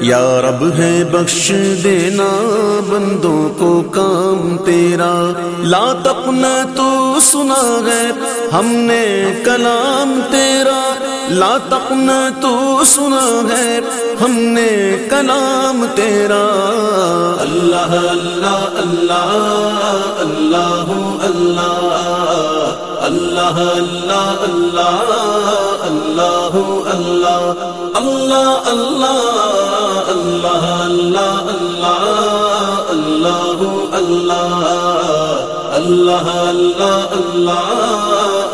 یا رب ہے بخش دینا، بندوں کو کام تیرا۔ لا تپنا تو سنا ہے، ہم نے کلام تیرا۔ لا تپنا تو سنا ہے، ہم نے کلام تیرا۔ اللہ اللہ اللہ اللہ۔ اللہ اللہ اللہ اللہ اللہ اللہ اللہ اللہ۔ اللہ اللہ اللہ اللہ اللہ اللہ اللہ اللہ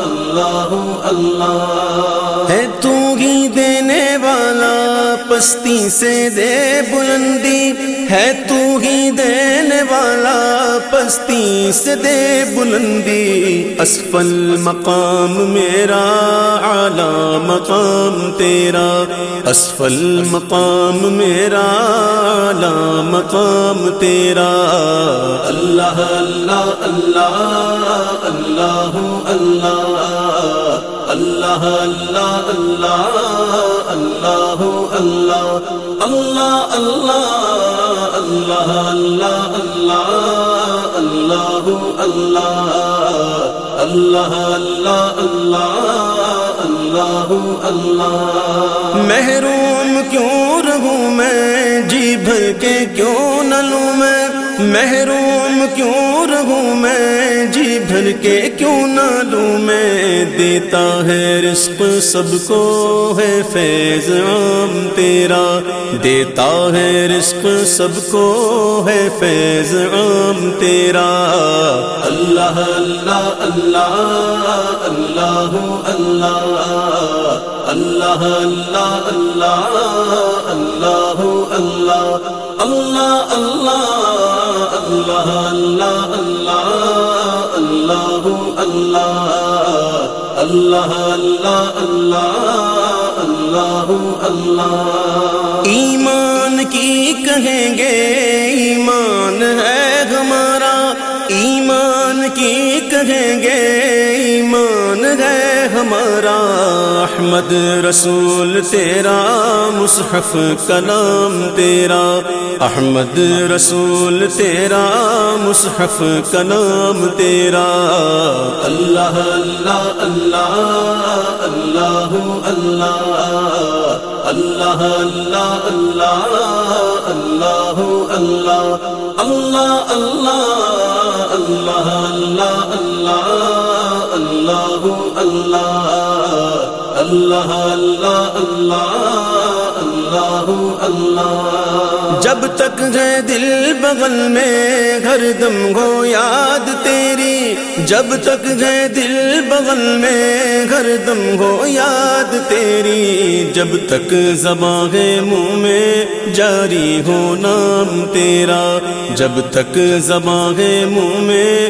اللہ اللہ ہے تو پستی سے دے بلندی ہے تو ہی دینے والا پستی سے دے بلندی اسفل مقام میرا اعلی مقام تیرا اسفل مقام میرا اعلی مقام تیرا اللہ اللہ اللہ اللہ اللہ اللہ اللہ اللہ اللہ اللہ اللہ اللہ اللہ اللہ اللہ اللہ اللہ اللہ اللہ اللہ اللہ اللہ محروم کیوں رہوں میں جی بھر کے کیوں نہ لوں میں محروم کیوں رہوں میں؟ جی بھر کے کیوں نہ لوں میں؟ دیتا ہے رزق سب کو، ہے فیض عام تیرا۔ دیتا ہے رزق سب کو، ہے فیض عام تیرا۔ اللہ اللہ اللہ اللہ اللہ۔ اللہ اللہ اللہ اللہ اللہ اللہ اللہ اللہ اللہ اللہ اللہ اللہ اللہ اللہ اللہ. اللہ اللہ ایمان کی کہیں گے؟ ایمان ہے ہمارا. ایمان کی کہیں گے، ایمان ہے ہمارا۔ احمد رسول تیرا، مصحف کلام تیرا۔ احمد رسول تیرا، مصحف کلام تیرا۔ اللہ اللہ اللہ اللہ۔ اللہ اللہ اللہ اللہ اللہ۔ اللہ اللہ اللہ اللہ اللہ۔ اللہ اللہ اللہ اللہ اللہ اللہ. اللہ جب تک ہے دل بغل میں، ہر دم گو یاد تیری. جب تک ہے دل بغل میں، ہر دم گو یاد تیری. جب تک زباں ہے منہ میں، جاری ہو نام تیرا. جب تک زباں ہے منہ میں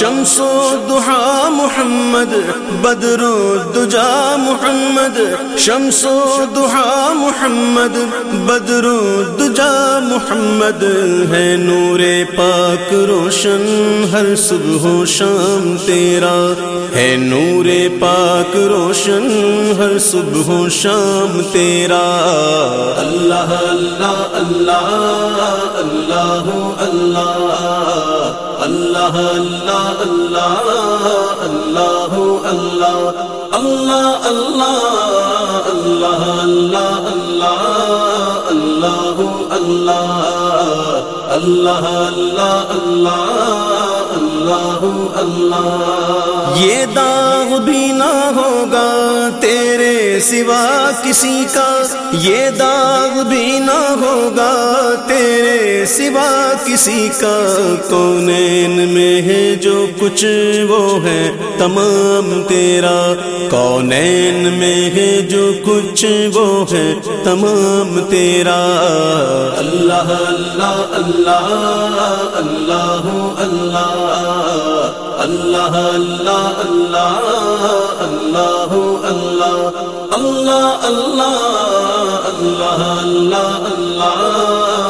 شمس و دہا محمد بدر دجا محمد شمس و دہا محمد بدر دجا محمد ہے نور پاک روشن ہر صبح و شام تیرا ہے نور پاک روشن ہر صبح و شام تیرا اللہ اللہ اللہ اللہ اللہ اللہ اللہ اللہ اللہ اللہ اللہ اللہ اللہ اللہ اللہ اللہ اللہ اللہ اللہ اللہ اللہ اللہ یہ داغ بھی نہ ہوگا تیرے سوا کسی کا یہ داغ بھی نہ ہوگا تیرے سوا کسی کا کونین میں ہے جو کچھ وہ ہے تمام تیرا کونین میں ہے جو کچھ وہ ہے تمام تیرا اللہ اللہ اللہ اللہ اللہ اللہ اللہ اللہ اللہ اللہ اللہ اللہ اللہ اللہ اللہ